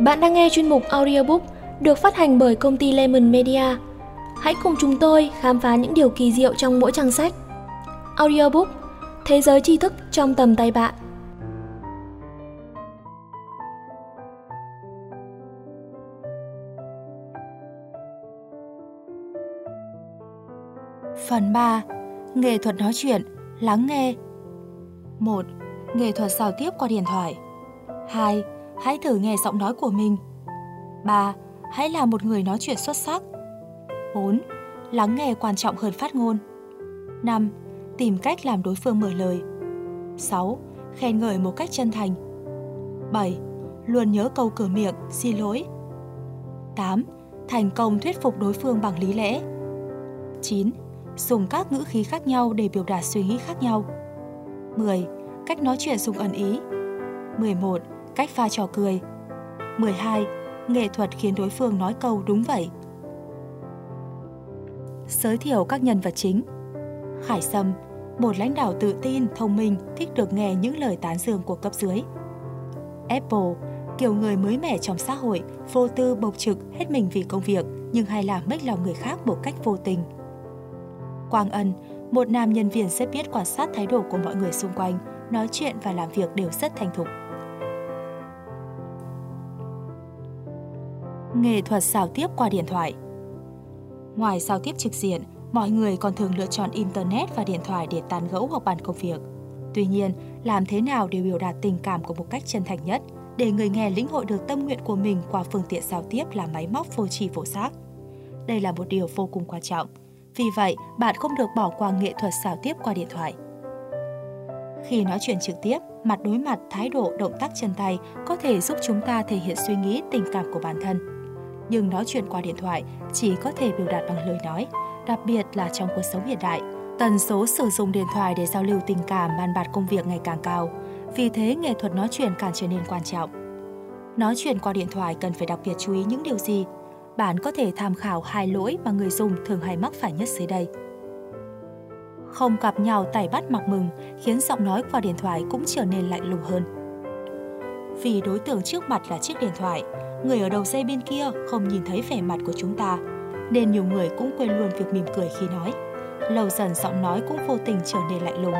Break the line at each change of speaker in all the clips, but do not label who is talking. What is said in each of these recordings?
Bạn đang nghe chuyên mục audiobook được phát hành bởi công ty Lemon Media. Hãy cùng chúng tôi khám phá những điều kỳ diệu trong mỗi trang sách. Audiobook Thế giới tri thức trong tầm tay bạn.
Phần 3. Nghệ thuật nói chuyện, lắng nghe. 1. Nghệ thuật giao tiếp qua điện thoại. 2. Hãy thử nghe giọng nói của mình. 3. Hãy là một người nói chuyện xuất sắc. 4. Lắng nghe quan trọng hơn phát ngôn. 5. Tìm cách làm đối phương mở lời. 6. Khen ngợi một cách chân thành. 7. Luôn nhớ câu cửa miệng, xin lỗi. 8. Thành công thuyết phục đối phương bằng lý lẽ. 9. Dùng các ngữ khí khác nhau để biểu đạt suy nghĩ khác nhau. 10. Cách nói chuyện dùng ẩn ý. 11 cách pha trò cười. 12. Nghệ thuật khiến đối phương nói câu đúng vậy. Giới thiệu các nhân vật chính Khải Sâm, một lãnh đạo tự tin, thông minh, thích được nghe những lời tán dương của cấp dưới. Apple, kiểu người mới mẻ trong xã hội, vô tư bộc trực hết mình vì công việc nhưng hay làm mất lòng người khác một cách vô tình. Quang Ân, một nam nhân viên rất biết quan sát thái độ của mọi người xung quanh, nói chuyện và làm việc đều rất thành thục. Nghệ thuật giao tiếp qua điện thoại. Ngoài giao tiếp trực diện, mọi người còn thường lựa chọn Internet và điện thoại để tán gẫu hoặc bàn công việc. Tuy nhiên, làm thế nào để biểu đạt tình cảm của một cách chân thành nhất, để người nghe lĩnh hội được tâm nguyện của mình qua phương tiện giao tiếp là máy móc vô tri vô giác? Đây là một điều vô cùng quan trọng. Vì vậy, bạn không được bỏ qua nghệ thuật giao tiếp qua điện thoại. Khi nói chuyện trực tiếp, mặt đối mặt, thái độ, động tác chân tay có thể giúp chúng ta thể hiện suy nghĩ, tình cảm của bản thân nhưng nói chuyện qua điện thoại chỉ có thể biểu đạt bằng lời nói, đặc biệt là trong cuộc sống hiện đại. Tần số sử dụng điện thoại để giao lưu tình cảm, bàn bạc công việc ngày càng cao. Vì thế, nghệ thuật nói chuyện càng trở nên quan trọng. Nói chuyện qua điện thoại cần phải đặc biệt chú ý những điều gì? Bạn có thể tham khảo hai lỗi mà người dùng thường hay mắc phải nhất dưới đây. Không gặp nhau tẩy bắt mặc mừng khiến giọng nói qua điện thoại cũng trở nên lạnh lùng hơn. Vì đối tượng trước mặt là chiếc điện thoại, người ở đầu dây bên kia không nhìn thấy vẻ mặt của chúng ta, nên nhiều người cũng quên luôn việc mỉm cười khi nói. Lâu dần giọng nói cũng vô tình trở nên lạnh lùng,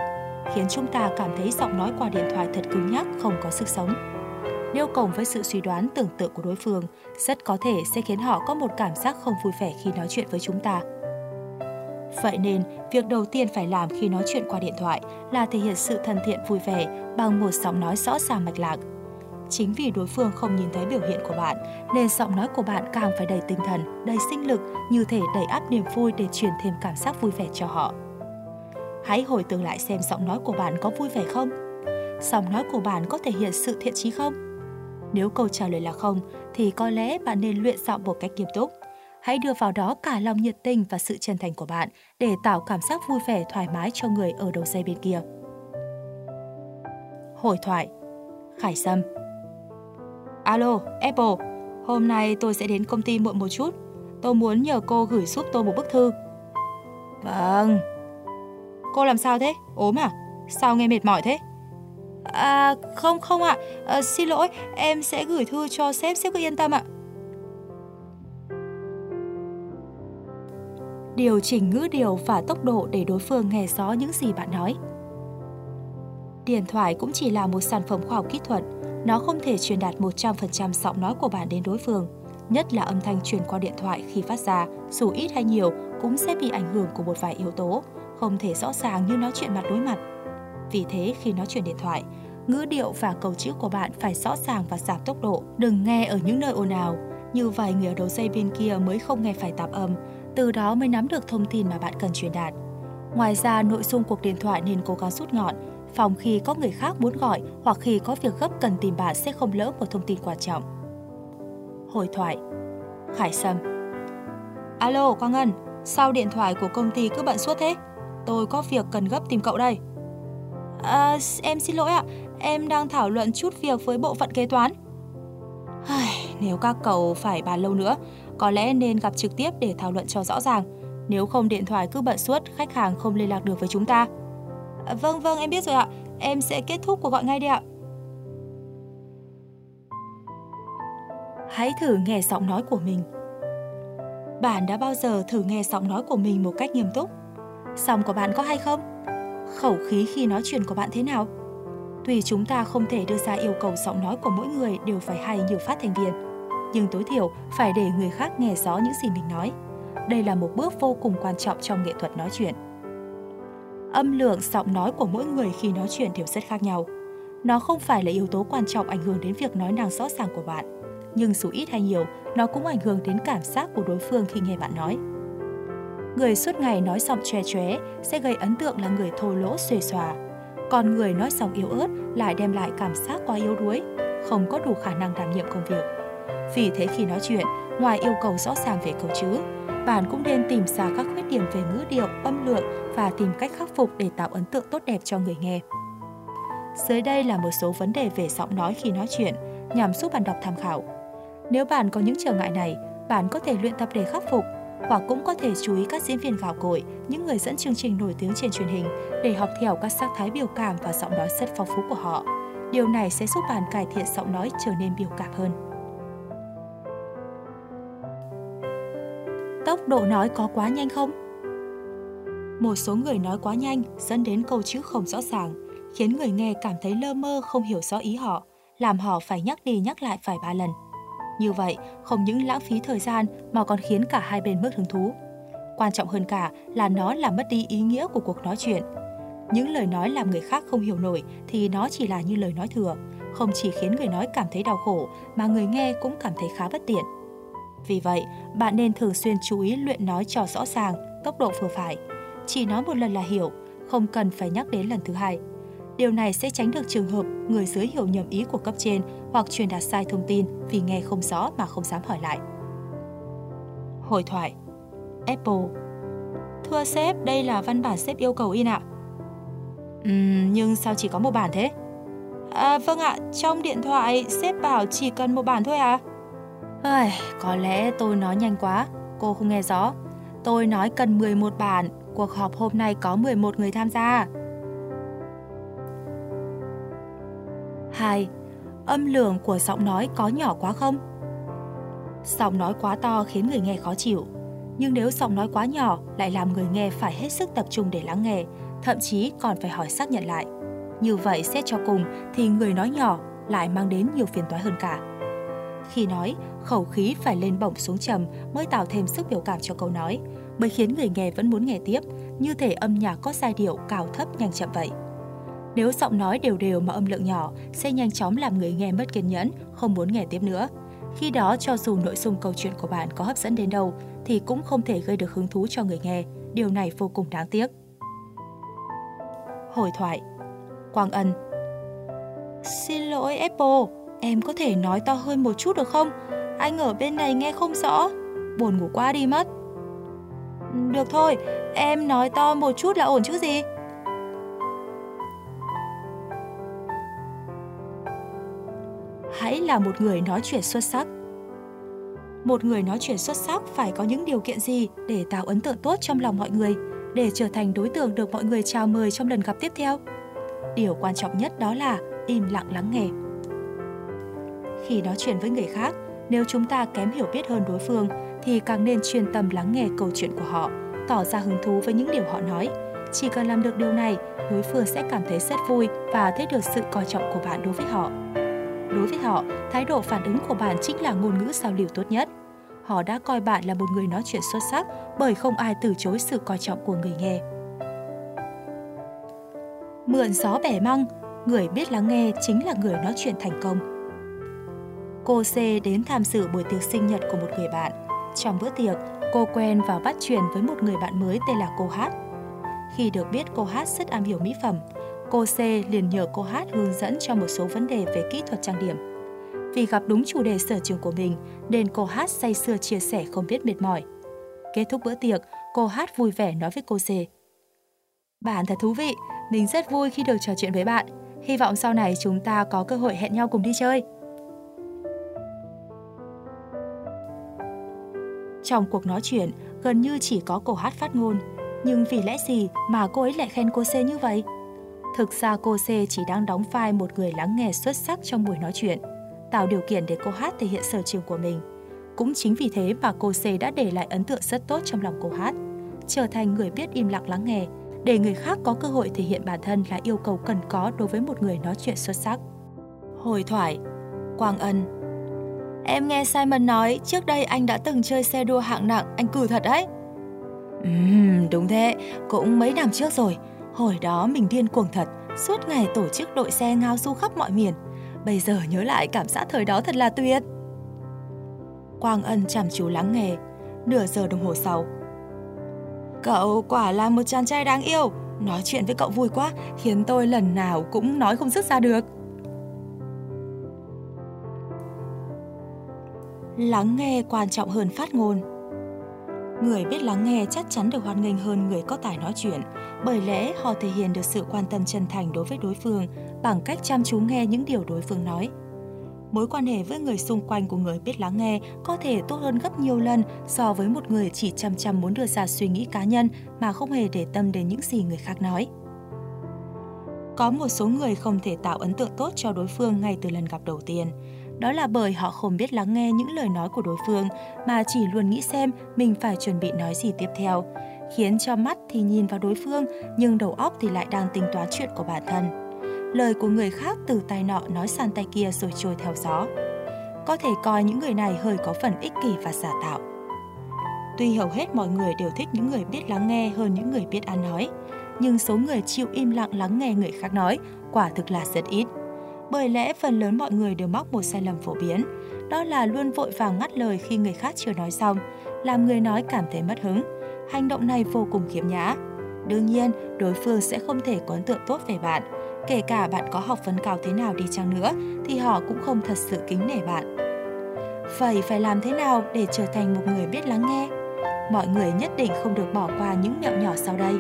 khiến chúng ta cảm thấy giọng nói qua điện thoại thật cứng nhắc, không có sức sống. Nếu cộng với sự suy đoán tưởng tượng của đối phương, rất có thể sẽ khiến họ có một cảm giác không vui vẻ khi nói chuyện với chúng ta. Vậy nên, việc đầu tiên phải làm khi nói chuyện qua điện thoại là thể hiện sự thân thiện vui vẻ bằng một giọng nói rõ ràng mạch lạc, Chính vì đối phương không nhìn thấy biểu hiện của bạn, nên giọng nói của bạn càng phải đầy tinh thần, đầy sinh lực, như thể đầy áp niềm vui để truyền thêm cảm giác vui vẻ cho họ. Hãy hồi tưởng lại xem giọng nói của bạn có vui vẻ không? Giọng nói của bạn có thể hiện sự thiện chí không? Nếu câu trả lời là không, thì có lẽ bạn nên luyện giọng một cách nghiêm túc. Hãy đưa vào đó cả lòng nhiệt tình và sự chân thành của bạn để tạo cảm giác vui vẻ thoải mái cho người ở đầu dây bên kia. hội thoại Khải Sâm Alo, Apple, hôm nay tôi sẽ đến công ty muộn một chút. Tôi muốn nhờ cô gửi giúp tôi một bức thư. Vâng. Cô làm sao thế? Ốm à? Sao nghe mệt mỏi thế? À, không không ạ. À, xin lỗi, em sẽ gửi thư cho sếp, sếp cứ yên tâm ạ. Điều chỉnh ngữ điệu và tốc độ để đối phương nghe rõ những gì bạn nói. Điện thoại cũng chỉ là một sản phẩm khoa học kỹ thuật, nó không thể truyền đạt 100% giọng nói của bạn đến đối phương, nhất là âm thanh truyền qua điện thoại khi phát ra, dù ít hay nhiều cũng sẽ bị ảnh hưởng của một vài yếu tố, không thể rõ ràng như nói chuyện mặt đối mặt. Vì thế khi nói chuyện điện thoại, ngữ điệu và câu chữ của bạn phải rõ ràng và giảm tốc độ, đừng nghe ở những nơi ồn ào, như vài người ở đầu dây bên kia mới không nghe phải tạp âm, từ đó mới nắm được thông tin mà bạn cần truyền đạt. Ngoài ra, nội dung cuộc điện thoại nên cố gắng rút gọn, phòng khi có người khác muốn gọi hoặc khi có việc gấp cần tìm bạn sẽ không lỡ một thông tin quan trọng. Hồi thoại Khải Sâm Alo, Quang Ngân, sao điện thoại của công ty cứ bận suốt thế? Tôi có việc cần gấp tìm cậu đây. À, em xin lỗi ạ, em đang thảo luận chút việc với bộ phận kế toán. Nếu các cậu phải bàn lâu nữa, có lẽ nên gặp trực tiếp để thảo luận cho rõ ràng. Nếu không điện thoại cứ bận suốt, khách hàng không liên lạc được với chúng ta. À, vâng vâng em biết rồi ạ. Em sẽ kết thúc cuộc gọi ngay đi ạ. Hãy thử nghe giọng nói của mình. Bạn đã bao giờ thử nghe giọng nói của mình một cách nghiêm túc? Giọng của bạn có hay không? Khẩu khí khi nói chuyện của bạn thế nào? Tuy chúng ta không thể đưa ra yêu cầu giọng nói của mỗi người đều phải hay như phát thành viên, nhưng tối thiểu phải để người khác nghe rõ những gì mình nói. Đây là một bước vô cùng quan trọng trong nghệ thuật nói chuyện. Âm lượng giọng nói của mỗi người khi nói chuyện đều rất khác nhau. Nó không phải là yếu tố quan trọng ảnh hưởng đến việc nói năng rõ ràng của bạn, nhưng dù ít hay nhiều, nó cũng ảnh hưởng đến cảm giác của đối phương khi nghe bạn nói. Người suốt ngày nói giọng chè chóe sẽ gây ấn tượng là người thô lỗ xuề xòa, còn người nói giọng yếu ớt lại đem lại cảm giác quá yếu đuối, không có đủ khả năng đảm nhiệm công việc. Vì thế khi nói chuyện, ngoài yêu cầu rõ ràng về câu chữ, bạn cũng nên tìm ra các khuyết điểm về ngữ điệu, âm lượng và tìm cách khắc phục để tạo ấn tượng tốt đẹp cho người nghe. Dưới đây là một số vấn đề về giọng nói khi nói chuyện nhằm giúp bạn đọc tham khảo. Nếu bạn có những trở ngại này, bạn có thể luyện tập để khắc phục hoặc cũng có thể chú ý các diễn viên gạo cội, những người dẫn chương trình nổi tiếng trên truyền hình để học theo các sắc thái biểu cảm và giọng nói rất phong phú của họ. Điều này sẽ giúp bạn cải thiện giọng nói trở nên biểu cảm hơn. Tốc độ nói có quá nhanh không? Một số người nói quá nhanh dẫn đến câu chữ không rõ ràng, khiến người nghe cảm thấy lơ mơ không hiểu rõ ý họ, làm họ phải nhắc đi nhắc lại vài ba lần. Như vậy, không những lãng phí thời gian mà còn khiến cả hai bên mất hứng thú. Quan trọng hơn cả là nó làm mất đi ý nghĩa của cuộc nói chuyện. Những lời nói làm người khác không hiểu nổi thì nó chỉ là như lời nói thừa, không chỉ khiến người nói cảm thấy đau khổ mà người nghe cũng cảm thấy khá bất tiện. Vì vậy, bạn nên thường xuyên chú ý luyện nói cho rõ ràng, tốc độ vừa phải. Chỉ nói một lần là hiểu, không cần phải nhắc đến lần thứ hai. Điều này sẽ tránh được trường hợp người dưới hiểu nhầm ý của cấp trên hoặc truyền đạt sai thông tin vì nghe không rõ mà không dám hỏi lại. Hội thoại Apple Thưa sếp, đây là văn bản sếp yêu cầu in ạ. Uhm, nhưng sao chỉ có một bản thế? À, vâng ạ, trong điện thoại sếp bảo chỉ cần một bản thôi à? Ơi, có lẽ tôi nói nhanh quá, cô không nghe rõ. Tôi nói cần 11 bản, cuộc họp hôm nay có 11 người tham gia. 2. Âm lượng của giọng nói có nhỏ quá không? Giọng nói quá to khiến người nghe khó chịu, nhưng nếu giọng nói quá nhỏ lại làm người nghe phải hết sức tập trung để lắng nghe, thậm chí còn phải hỏi xác nhận lại. Như vậy xét cho cùng thì người nói nhỏ lại mang đến nhiều phiền toái hơn cả. Khi nói, khẩu khí phải lên bổng xuống trầm mới tạo thêm sức biểu cảm cho câu nói, mới khiến người nghe vẫn muốn nghe tiếp, như thể âm nhạc có giai điệu cao thấp nhanh chậm vậy. Nếu giọng nói đều đều mà âm lượng nhỏ sẽ nhanh chóng làm người nghe mất kiên nhẫn, không muốn nghe tiếp nữa. Khi đó cho dù nội dung câu chuyện của bạn có hấp dẫn đến đâu thì cũng không thể gây được hứng thú cho người nghe. Điều này vô cùng đáng tiếc. Hồi thoại Quang Ân Xin lỗi Apple, em có thể nói to hơn một chút được không? Anh ở bên này nghe không rõ. Buồn ngủ quá đi mất. Được thôi, em nói to một chút là ổn chứ gì? hãy là một người nói chuyện xuất sắc. Một người nói chuyện xuất sắc phải có những điều kiện gì để tạo ấn tượng tốt trong lòng mọi người, để trở thành đối tượng được mọi người chào mời trong lần gặp tiếp theo? Điều quan trọng nhất đó là im lặng lắng nghe. Khi nói chuyện với người khác, nếu chúng ta kém hiểu biết hơn đối phương thì càng nên chuyên tâm lắng nghe câu chuyện của họ, tỏ ra hứng thú với những điều họ nói. Chỉ cần làm được điều này, đối phương sẽ cảm thấy rất vui và thấy được sự coi trọng của bạn đối với họ. Đối với họ, thái độ phản ứng của bạn chính là ngôn ngữ giao lưu tốt nhất. Họ đã coi bạn là một người nói chuyện xuất sắc bởi không ai từ chối sự coi trọng của người nghe. Mượn gió bẻ măng, người biết lắng nghe chính là người nói chuyện thành công. Cô C đến tham dự buổi tiệc sinh nhật của một người bạn. Trong bữa tiệc, cô quen và bắt chuyện với một người bạn mới tên là cô Hát. Khi được biết cô Hát rất am hiểu mỹ phẩm, cô C liền nhờ cô Hát hướng dẫn cho một số vấn đề về kỹ thuật trang điểm. Vì gặp đúng chủ đề sở trường của mình, nên cô Hát say sưa chia sẻ không biết mệt mỏi. Kết thúc bữa tiệc, cô Hát vui vẻ nói với cô C. Bạn thật thú vị, mình rất vui khi được trò chuyện với bạn. Hy vọng sau này chúng ta có cơ hội hẹn nhau cùng đi chơi. Trong cuộc nói chuyện, gần như chỉ có cô Hát phát ngôn. Nhưng vì lẽ gì mà cô ấy lại khen cô C như vậy? Thực ra cô C chỉ đang đóng vai một người lắng nghe xuất sắc trong buổi nói chuyện. tạo điều kiện để cô Hát thể hiện sở trường của mình. Cũng chính vì thế mà cô C đã để lại ấn tượng rất tốt trong lòng cô Hát, trở thành người biết im lặng lắng nghe, để người khác có cơ hội thể hiện bản thân là yêu cầu cần có đối với một người nói chuyện xuất sắc. Hồi thoại Quang Ân Em nghe Simon nói trước đây anh đã từng chơi xe đua hạng nặng, anh cử thật đấy. Ừm, đúng thế, cũng mấy năm trước rồi. Hồi đó mình điên cuồng thật, suốt ngày tổ chức đội xe ngao du khắp mọi miền. Bây giờ nhớ lại cảm giác thời đó thật là tuyệt. Quang Ân chăm chú lắng nghe, nửa giờ đồng hồ sau. Cậu quả là một chàng trai đáng yêu, nói chuyện với cậu vui quá, khiến tôi lần nào cũng nói không dứt ra được. Lắng nghe quan trọng hơn phát ngôn. Người biết lắng nghe chắc chắn được hoan nghênh hơn người có tài nói chuyện, bởi lẽ họ thể hiện được sự quan tâm chân thành đối với đối phương bằng cách chăm chú nghe những điều đối phương nói. Mối quan hệ với người xung quanh của người biết lắng nghe có thể tốt hơn gấp nhiều lần so với một người chỉ chăm chăm muốn đưa ra suy nghĩ cá nhân mà không hề để tâm đến những gì người khác nói. Có một số người không thể tạo ấn tượng tốt cho đối phương ngay từ lần gặp đầu tiên. Đó là bởi họ không biết lắng nghe những lời nói của đối phương mà chỉ luôn nghĩ xem mình phải chuẩn bị nói gì tiếp theo, khiến cho mắt thì nhìn vào đối phương nhưng đầu óc thì lại đang tính toán chuyện của bản thân. Lời của người khác từ tai nọ nói sang tay kia rồi trôi theo gió. Có thể coi những người này hơi có phần ích kỷ và giả tạo. Tuy hầu hết mọi người đều thích những người biết lắng nghe hơn những người biết ăn nói, nhưng số người chịu im lặng lắng nghe người khác nói quả thực là rất ít. Bởi lẽ phần lớn mọi người đều mắc một sai lầm phổ biến, đó là luôn vội vàng ngắt lời khi người khác chưa nói xong, làm người nói cảm thấy mất hứng. Hành động này vô cùng khiếm nhã. Đương nhiên, đối phương sẽ không thể có ấn tượng tốt về bạn. Kể cả bạn có học vấn cao thế nào đi chăng nữa, thì họ cũng không thật sự kính nể bạn. Vậy phải làm thế nào để trở thành một người biết lắng nghe? Mọi người nhất định không được bỏ qua những mẹo nhỏ sau đây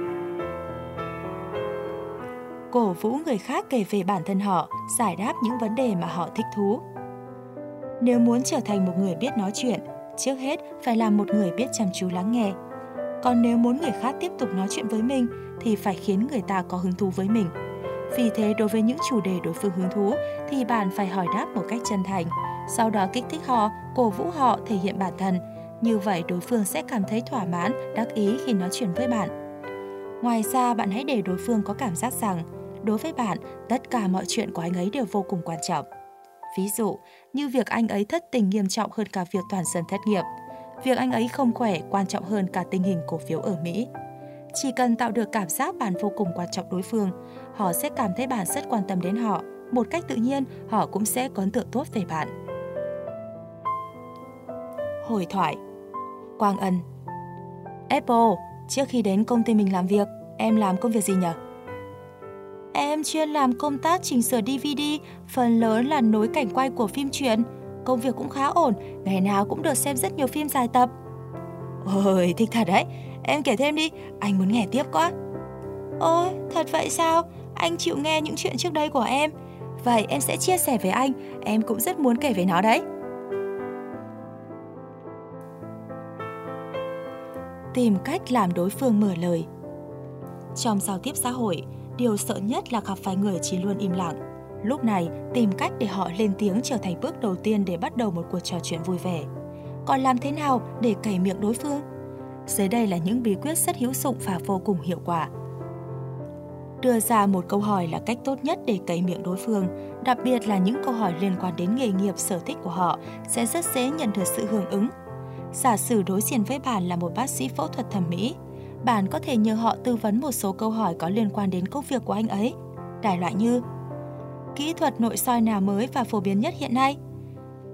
cổ vũ người khác kể về bản thân họ, giải đáp những vấn đề mà họ thích thú. Nếu muốn trở thành một người biết nói chuyện, trước hết phải là một người biết chăm chú lắng nghe. Còn nếu muốn người khác tiếp tục nói chuyện với mình thì phải khiến người ta có hứng thú với mình. Vì thế đối với những chủ đề đối phương hứng thú thì bạn phải hỏi đáp một cách chân thành, sau đó kích thích họ, cổ vũ họ thể hiện bản thân. Như vậy đối phương sẽ cảm thấy thỏa mãn, đắc ý khi nói chuyện với bạn. Ngoài ra, bạn hãy để đối phương có cảm giác rằng đối với bạn, tất cả mọi chuyện của anh ấy đều vô cùng quan trọng. Ví dụ, như việc anh ấy thất tình nghiêm trọng hơn cả việc toàn dân thất nghiệp. Việc anh ấy không khỏe quan trọng hơn cả tình hình cổ phiếu ở Mỹ. Chỉ cần tạo được cảm giác bạn vô cùng quan trọng đối phương, họ sẽ cảm thấy bạn rất quan tâm đến họ. Một cách tự nhiên, họ cũng sẽ có ấn tượng tốt về bạn. Hồi thoại Quang Ân Apple, trước khi đến công ty mình làm việc, em làm công việc gì nhỉ? Em chuyên làm công tác chỉnh sửa DVD, phần lớn là nối cảnh quay của phim truyện. Công việc cũng khá ổn, ngày nào cũng được xem rất nhiều phim dài tập. Ôi, thích thật đấy. Em kể thêm đi, anh muốn nghe tiếp quá. Ôi, thật vậy sao? Anh chịu nghe những chuyện trước đây của em. Vậy em sẽ chia sẻ với anh, em cũng rất muốn kể về nó đấy. Tìm cách làm đối phương mở lời Trong giao tiếp xã hội, điều sợ nhất là gặp phải người chỉ luôn im lặng. Lúc này, tìm cách để họ lên tiếng trở thành bước đầu tiên để bắt đầu một cuộc trò chuyện vui vẻ. Còn làm thế nào để cày miệng đối phương? Dưới đây là những bí quyết rất hữu dụng và vô cùng hiệu quả. Đưa ra một câu hỏi là cách tốt nhất để cày miệng đối phương, đặc biệt là những câu hỏi liên quan đến nghề nghiệp sở thích của họ sẽ rất dễ nhận được sự hưởng ứng. Giả sử đối diện với bạn là một bác sĩ phẫu thuật thẩm mỹ, bạn có thể nhờ họ tư vấn một số câu hỏi có liên quan đến công việc của anh ấy. Đại loại như Kỹ thuật nội soi nào mới và phổ biến nhất hiện nay?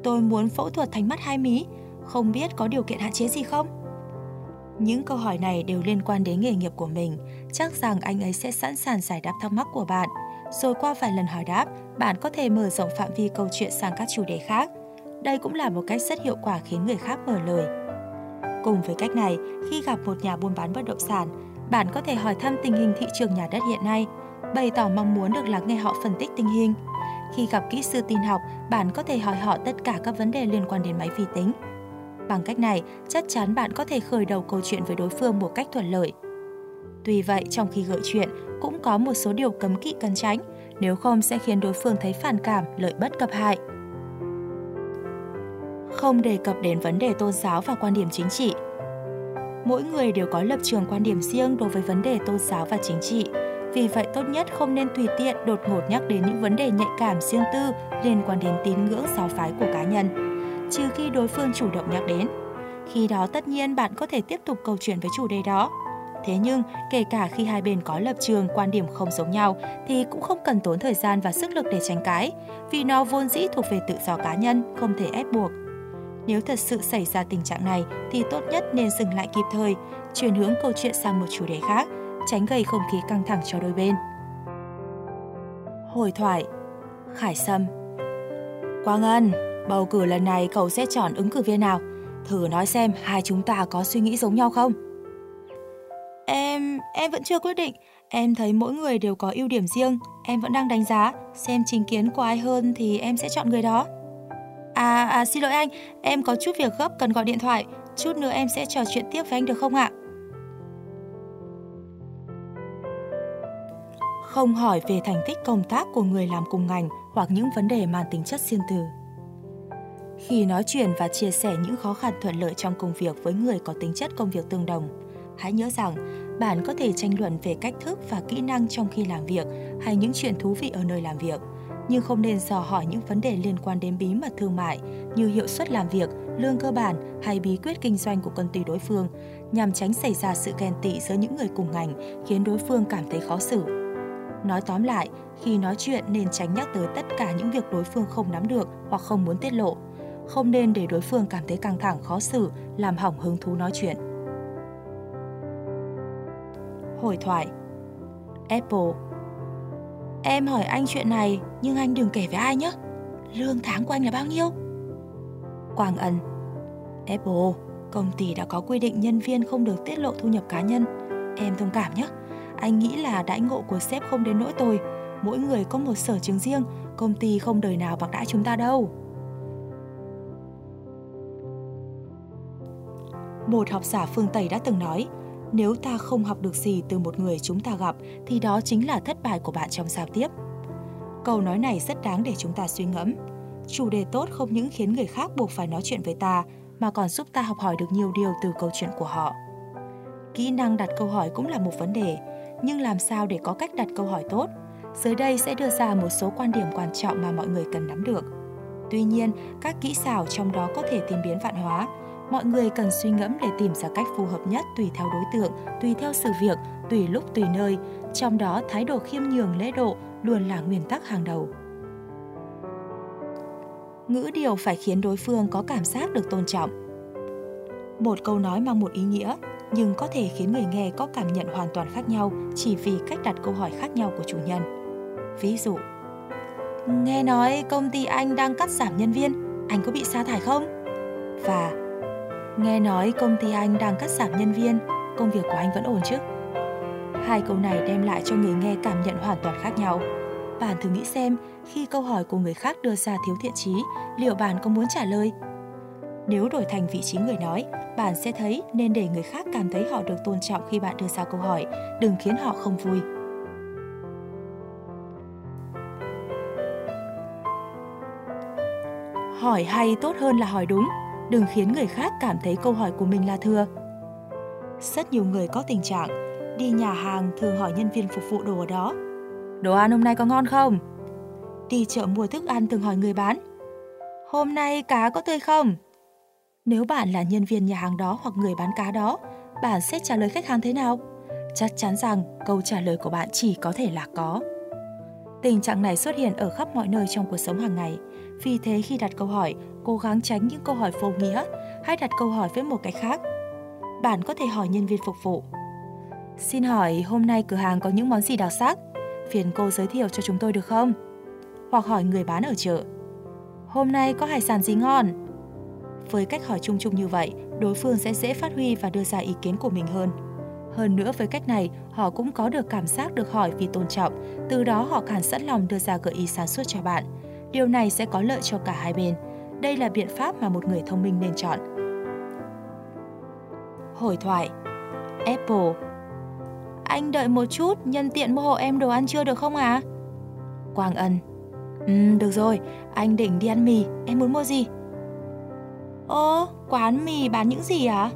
Tôi muốn phẫu thuật thành mắt hai mí, không biết có điều kiện hạn chế gì không? Những câu hỏi này đều liên quan đến nghề nghiệp của mình, chắc rằng anh ấy sẽ sẵn sàng giải đáp thắc mắc của bạn. Rồi qua vài lần hỏi đáp, bạn có thể mở rộng phạm vi câu chuyện sang các chủ đề khác. Đây cũng là một cách rất hiệu quả khiến người khác mở lời. Cùng với cách này, khi gặp một nhà buôn bán bất động sản, bạn có thể hỏi thăm tình hình thị trường nhà đất hiện nay, bày tỏ mong muốn được lắng nghe họ phân tích tình hình. Khi gặp kỹ sư tin học, bạn có thể hỏi họ tất cả các vấn đề liên quan đến máy vi tính. Bằng cách này, chắc chắn bạn có thể khởi đầu câu chuyện với đối phương một cách thuận lợi. Tuy vậy, trong khi gợi chuyện, cũng có một số điều cấm kỵ cần tránh, nếu không sẽ khiến đối phương thấy phản cảm, lợi bất cập hại không đề cập đến vấn đề tôn giáo và quan điểm chính trị. Mỗi người đều có lập trường quan điểm riêng đối với vấn đề tôn giáo và chính trị, vì vậy tốt nhất không nên tùy tiện đột ngột nhắc đến những vấn đề nhạy cảm riêng tư liên quan đến tín ngưỡng giáo phái của cá nhân, trừ khi đối phương chủ động nhắc đến. Khi đó tất nhiên bạn có thể tiếp tục câu chuyện với chủ đề đó. Thế nhưng, kể cả khi hai bên có lập trường, quan điểm không giống nhau thì cũng không cần tốn thời gian và sức lực để tranh cãi, vì nó vốn dĩ thuộc về tự do cá nhân, không thể ép buộc. Nếu thật sự xảy ra tình trạng này thì tốt nhất nên dừng lại kịp thời, chuyển hướng câu chuyện sang một chủ đề khác, tránh gây không khí căng thẳng cho đôi bên. Hồi thoại Khải Sâm Quang Ân, bầu cử lần này cậu sẽ chọn ứng cử viên nào? Thử nói xem hai chúng ta có suy nghĩ giống nhau không?
Em, em vẫn chưa quyết định. Em thấy mỗi người đều có ưu điểm riêng. Em vẫn đang đánh giá, xem chính kiến của ai hơn thì em sẽ chọn người đó. À, à xin lỗi anh, em có chút việc gấp cần gọi điện thoại. Chút nữa em sẽ trò chuyện tiếp với anh được không ạ?
Không hỏi về thành tích công tác của người làm cùng ngành hoặc những vấn đề mang tính chất riêng tư. Khi nói chuyện và chia sẻ những khó khăn thuận lợi trong công việc với người có tính chất công việc tương đồng, hãy nhớ rằng bạn có thể tranh luận về cách thức và kỹ năng trong khi làm việc hay những chuyện thú vị ở nơi làm việc, nhưng không nên dò hỏi những vấn đề liên quan đến bí mật thương mại như hiệu suất làm việc, lương cơ bản hay bí quyết kinh doanh của công ty đối phương, nhằm tránh xảy ra sự ghen tị giữa những người cùng ngành khiến đối phương cảm thấy khó xử. Nói tóm lại, khi nói chuyện nên tránh nhắc tới tất cả những việc đối phương không nắm được hoặc không muốn tiết lộ. Không nên để đối phương cảm thấy căng thẳng khó xử, làm hỏng hứng thú nói chuyện. Hồi thoại Apple
Em hỏi anh chuyện này, nhưng anh đừng kể với ai nhé. Lương tháng của anh là bao nhiêu?
Quang Ân Apple, công ty đã có quy định nhân viên không được tiết lộ thu nhập cá nhân. Em thông cảm nhé. Anh nghĩ là đãi ngộ của sếp không đến nỗi tồi. Mỗi người có một sở trường riêng, công ty không đời nào bạc đãi chúng ta đâu. Một học giả phương Tây đã từng nói, nếu ta không học được gì từ một người chúng ta gặp thì đó chính là thất bại của bạn trong giao tiếp. Câu nói này rất đáng để chúng ta suy ngẫm. Chủ đề tốt không những khiến người khác buộc phải nói chuyện với ta mà còn giúp ta học hỏi được nhiều điều từ câu chuyện của họ. Kỹ năng đặt câu hỏi cũng là một vấn đề, nhưng làm sao để có cách đặt câu hỏi tốt? Dưới đây sẽ đưa ra một số quan điểm quan trọng mà mọi người cần nắm được. Tuy nhiên, các kỹ xảo trong đó có thể tìm biến vạn hóa, mọi người cần suy ngẫm để tìm ra cách phù hợp nhất tùy theo đối tượng, tùy theo sự việc, tùy lúc tùy nơi, trong đó thái độ khiêm nhường lễ độ luôn là nguyên tắc hàng đầu. Ngữ điều phải khiến đối phương có cảm giác được tôn trọng. Một câu nói mang một ý nghĩa, nhưng có thể khiến người nghe có cảm nhận hoàn toàn khác nhau chỉ vì cách đặt câu hỏi khác nhau của chủ nhân. Ví dụ,
Nghe nói công ty anh đang cắt giảm nhân viên, anh có bị sa thải không?
Và Nghe nói công ty anh đang cắt giảm nhân viên, công việc của anh vẫn ổn chứ? Hai câu này đem lại cho người nghe cảm nhận hoàn toàn khác nhau. Bạn thử nghĩ xem, khi câu hỏi của người khác đưa ra thiếu thiện chí, liệu bạn có muốn trả lời? Nếu đổi thành vị trí người nói, bạn sẽ thấy nên để người khác cảm thấy họ được tôn trọng khi bạn đưa ra câu hỏi, đừng khiến họ không vui. Hỏi hay tốt hơn là hỏi đúng, đừng khiến người khác cảm thấy câu hỏi của mình là thừa. Rất nhiều người có tình trạng đi nhà hàng thường hỏi nhân viên phục vụ đồ ở đó. Đồ ăn hôm nay có ngon không? Đi chợ mua thức ăn thường hỏi người bán. Hôm nay cá có tươi không? Nếu bạn là nhân viên nhà hàng đó hoặc người bán cá đó, bạn sẽ trả lời khách hàng thế nào? Chắc chắn rằng câu trả lời của bạn chỉ có thể là có. Tình trạng này xuất hiện ở khắp mọi nơi trong cuộc sống hàng ngày. Vì thế khi đặt câu hỏi, cố gắng tránh những câu hỏi vô nghĩa, hãy đặt câu hỏi với một cách khác. Bạn có thể hỏi nhân viên phục vụ. Xin hỏi hôm nay cửa hàng có những món gì đặc sắc? Phiền cô giới thiệu cho chúng tôi được không? Hoặc hỏi người bán ở chợ. Hôm nay có hải sản gì ngon? Với cách hỏi chung chung như vậy, đối phương sẽ dễ phát huy và đưa ra ý kiến của mình hơn. Hơn nữa với cách này, họ cũng có được cảm giác được hỏi vì tôn trọng, từ đó họ càng sẵn lòng đưa ra gợi ý sáng suốt cho bạn. Điều này sẽ có lợi cho cả hai bên. Đây là biện pháp mà một người thông minh nên chọn. Hồi thoại Apple
Anh đợi một chút, nhân tiện mua hộ em đồ ăn chưa được không ạ? À?
Quang Ân Ừ, được rồi, anh định đi ăn mì, em muốn mua gì?
Ồ, quán mì bán những gì à?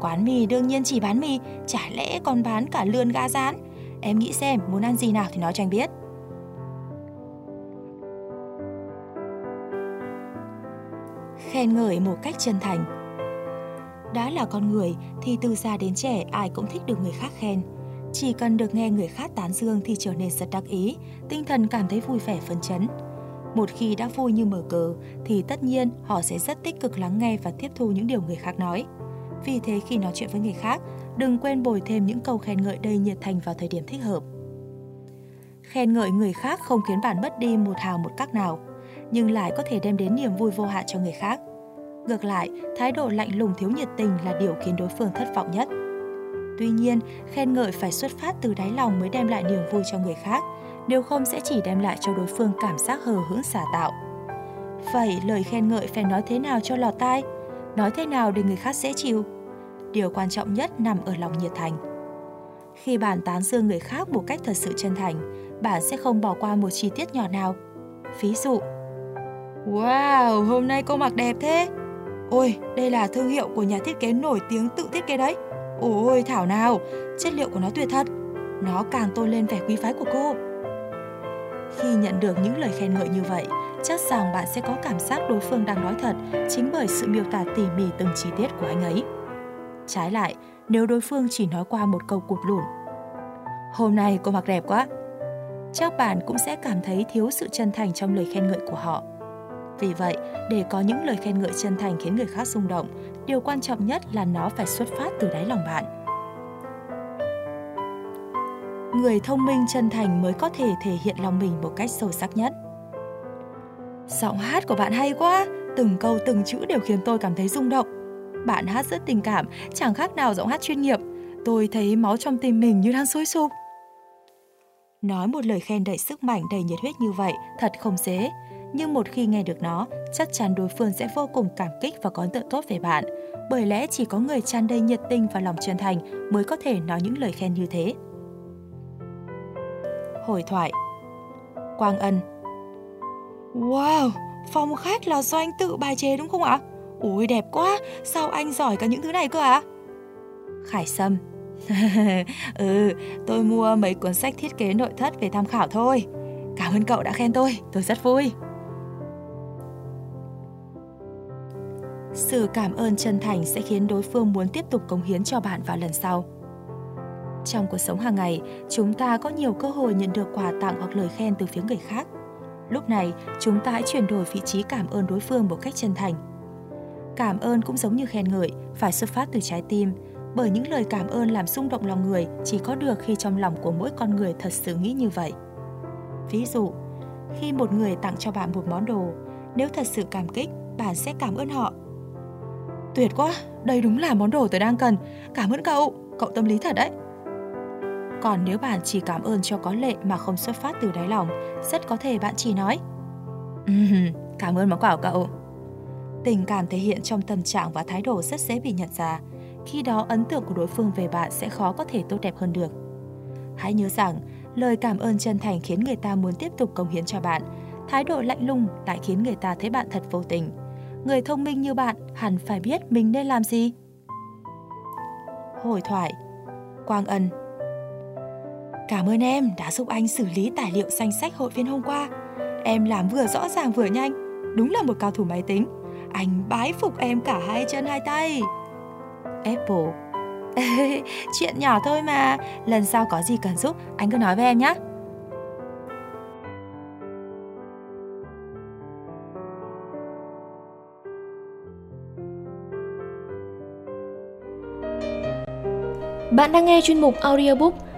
Quán mì đương nhiên chỉ bán mì, chả lẽ còn bán cả lươn gà rán. Em nghĩ xem, muốn ăn gì nào thì nói cho anh biết. Khen ngợi một cách chân thành Đã là con người thì từ già đến trẻ ai cũng thích được người khác khen. Chỉ cần được nghe người khác tán dương thì trở nên rất đắc ý, tinh thần cảm thấy vui vẻ phấn chấn. Một khi đã vui như mở cờ thì tất nhiên họ sẽ rất tích cực lắng nghe và tiếp thu những điều người khác nói. Vì thế khi nói chuyện với người khác, đừng quên bồi thêm những câu khen ngợi đầy nhiệt thành vào thời điểm thích hợp. Khen ngợi người khác không khiến bạn mất đi một hào một cách nào, nhưng lại có thể đem đến niềm vui vô hạn cho người khác. Ngược lại, thái độ lạnh lùng thiếu nhiệt tình là điều khiến đối phương thất vọng nhất. Tuy nhiên, khen ngợi phải xuất phát từ đáy lòng mới đem lại niềm vui cho người khác, nếu không sẽ chỉ đem lại cho đối phương cảm giác hờ hững xả tạo. Vậy lời khen ngợi phải nói thế nào cho lọt tai? Nói thế nào để người khác dễ chịu? Điều quan trọng nhất nằm ở lòng nhiệt thành. Khi bạn tán dương người khác một cách thật sự chân thành, bạn sẽ không bỏ qua một chi tiết nhỏ nào. Ví dụ, Wow, hôm nay cô mặc đẹp thế. Ôi, đây là thương hiệu của nhà thiết kế nổi tiếng tự thiết kế đấy. Ôi, thảo nào, chất liệu của nó tuyệt thật. Nó càng tôn lên vẻ quý phái của cô. Khi nhận được những lời khen ngợi như vậy, chắc rằng bạn sẽ có cảm giác đối phương đang nói thật chính bởi sự miêu tả tỉ mỉ từng chi tiết của anh ấy. Trái lại, nếu đối phương chỉ nói qua một câu cụt lủn, Hôm nay cô mặc đẹp quá, chắc bạn cũng sẽ cảm thấy thiếu sự chân thành trong lời khen ngợi của họ. Vì vậy, để có những lời khen ngợi chân thành khiến người khác rung động, điều quan trọng nhất là nó phải xuất phát từ đáy lòng bạn. Người thông minh chân thành mới có thể thể hiện lòng mình một cách sâu sắc nhất. Giọng hát của bạn hay quá, từng câu từng chữ đều khiến tôi cảm thấy rung động. Bạn hát rất tình cảm, chẳng khác nào giọng hát chuyên nghiệp. Tôi thấy máu trong tim mình như đang sôi sục. Nói một lời khen đầy sức mạnh, đầy nhiệt huyết như vậy thật không dễ, nhưng một khi nghe được nó, chắc chắn đối phương sẽ vô cùng cảm kích và có ấn tượng tốt về bạn, bởi lẽ chỉ có người tràn đầy nhiệt tình và lòng chân thành mới có thể nói những lời khen như thế. Hồi thoại Quang Ân Wow, phòng khách là do anh tự bài chế đúng không ạ? Ôi đẹp quá, sao anh giỏi cả những thứ này cơ ạ? À? Khải Sâm Ừ, tôi mua mấy cuốn sách thiết kế nội thất về tham khảo thôi. Cảm ơn cậu đã khen tôi, tôi rất vui. Sự cảm ơn chân thành sẽ khiến đối phương muốn tiếp tục cống hiến cho bạn vào lần sau. Trong cuộc sống hàng ngày, chúng ta có nhiều cơ hội nhận được quà tặng hoặc lời khen từ phía người khác. Lúc này, chúng ta hãy chuyển đổi vị trí cảm ơn đối phương một cách chân thành. Cảm ơn cũng giống như khen ngợi, phải xuất phát từ trái tim, bởi những lời cảm ơn làm rung động lòng người chỉ có được khi trong lòng của mỗi con người thật sự nghĩ như vậy. Ví dụ, khi một người tặng cho bạn một món đồ, nếu thật sự cảm kích, bạn sẽ cảm ơn họ Tuyệt quá, đây đúng là món đồ tôi đang cần. Cảm ơn cậu, cậu tâm lý thật đấy. Còn nếu bạn chỉ cảm ơn cho có lệ mà không xuất phát từ đáy lòng, rất có thể bạn chỉ nói Cảm ơn món quà của cậu. Tình cảm thể hiện trong tâm trạng và thái độ rất dễ bị nhận ra. Khi đó ấn tượng của đối phương về bạn sẽ khó có thể tốt đẹp hơn được. Hãy nhớ rằng, lời cảm ơn chân thành khiến người ta muốn tiếp tục công hiến cho bạn. Thái độ lạnh lùng lại khiến người ta thấy bạn thật vô tình người thông minh như bạn hẳn phải biết mình nên làm gì. Hồi thoại Quang Ân Cảm ơn em đã giúp anh xử lý tài liệu danh sách hội viên hôm qua. Em làm vừa rõ ràng vừa nhanh, đúng là một cao thủ máy tính. Anh bái phục em cả hai chân hai tay. Apple Chuyện nhỏ thôi mà, lần sau có gì cần giúp anh cứ nói với em nhé.
Bạn đang nghe chuyên mục audiobook